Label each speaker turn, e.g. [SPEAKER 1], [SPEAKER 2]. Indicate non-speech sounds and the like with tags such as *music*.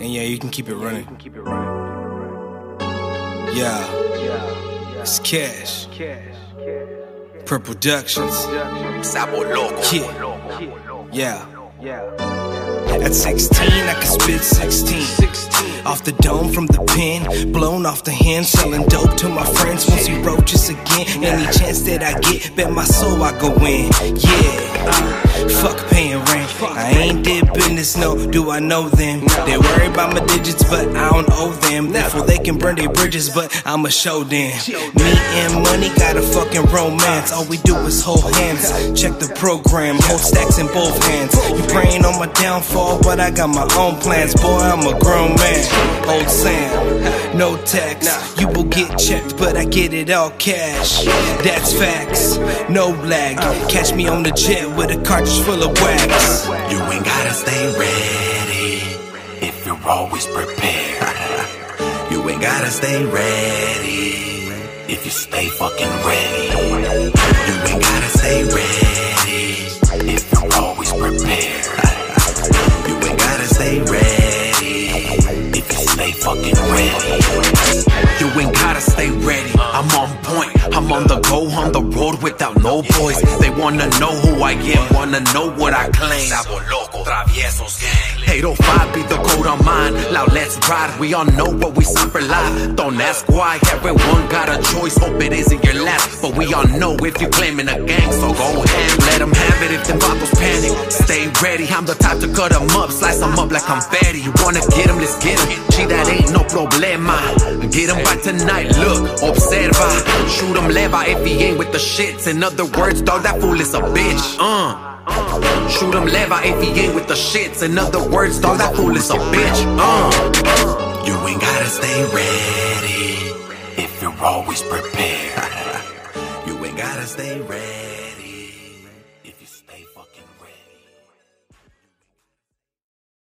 [SPEAKER 1] And yeah, you can keep it running. Yeah. It's cash. Per Productions.
[SPEAKER 2] Yeah.
[SPEAKER 1] Yeah yeah. At 16, I could spit 16. 16. Off the dome from the pen, blown off the hand, selling dope to my friends. Won't see roaches again. Any chance that I get, bet my soul I go in. Yeah. Ah. Fuck paying rent. I ain't did business, no, do I know them? They worry about my digits, but I don't owe them. Therefore, they can burn their bridges, but I'ma show them. Me and money got a fucking romance. All we do is hold hands. Check the program, hold stacks in both hands. You praying on my downfall, but I got my own plans. Boy, I'm a grown man. Old Sam, no tax. You will get checked, but I get it all cash. That's facts, no lag. Catch me on the jet with a cartridge full of wax.
[SPEAKER 2] You stay ready if you're always prepared. You ain't gotta stay ready if you stay fucking ready. You ain't gotta stay ready if you're always prepared. You ain't gotta stay ready if you stay fucking ready. You ain't gotta stay ready. I'm on point. I'm on the go, on the road without no boys. They wanna know who I am, wanna know what I claim. Loco, traviesos gang. 805 be the code on mine. Now let's ride. We all know what we sign for life. Don't ask why. Everyone got a choice. Hope it isn't your last. But we all know if you're claiming a gang, so go ahead. Let them have it if them bottles panic. Stay ready. I'm the type to cut them up, slice them up like confetti. You wanna get them, let's get them. Gee, that ain't no problema. Get them by tonight. Look, observa. Shoot him leva if he ain't with the shits. In other words, dog, that fool is a bitch. Uh. Shoot him leva if he ain't with the shits. In other words, dog, that fool is a bitch. Uh. You ain't gotta stay ready if you're always prepared. *laughs* You ain't gotta stay ready.